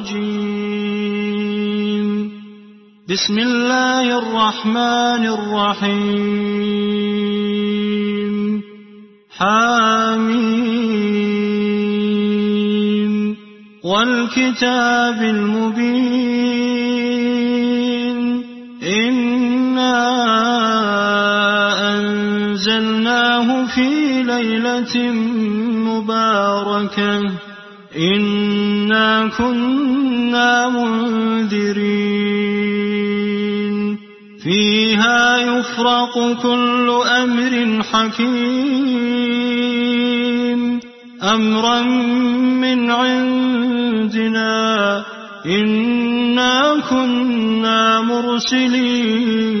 الرجيم. بسم الله الرحمن الرحيم. حميم. والكتاب المبين. إنا أنزلناه في ليلة مباركة. إنا كنا منذرين فيها يفرق كل أمر حكيم أمرا من عندنا إنا كنا مرسلين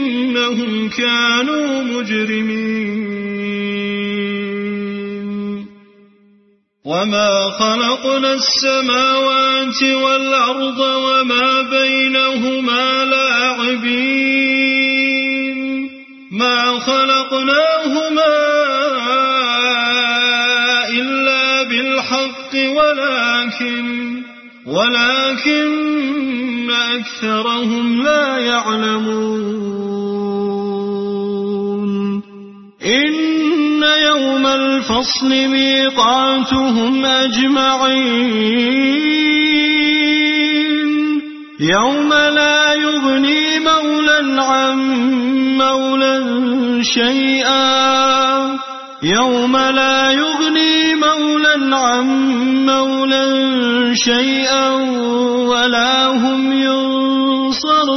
إنهم كانوا مجرمين. وما خلقنا السماوات والأرض وما بينهما لاعبين. ما خلقناهما إلا بالحق ولكن ولكن أكثرهم لا يعلمون. إن يوم الفصل ميقاتهم أجمعين. يوم لا يغني مولا عن مولا شيئا. يوم لا يغني مولا عن مولا شيئا ولا هم ينصرون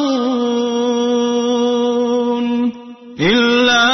إلا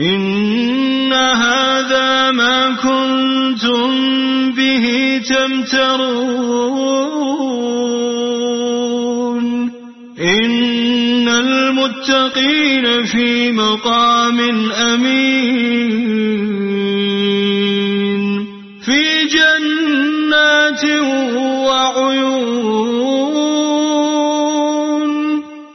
إن هذا ما كنتم به تمترون. إن المتقين في مقام أمين. في جنات وعيون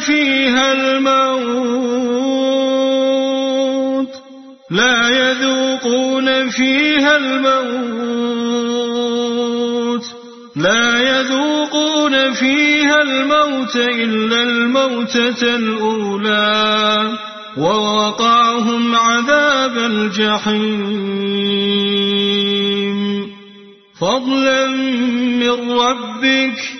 فيها الموت. لا يذوقون فيها الموت. لا يذوقون فيها الموت إلا الموتة الأولى. ووقعهم عذاب الجحيم. فضلا من ربك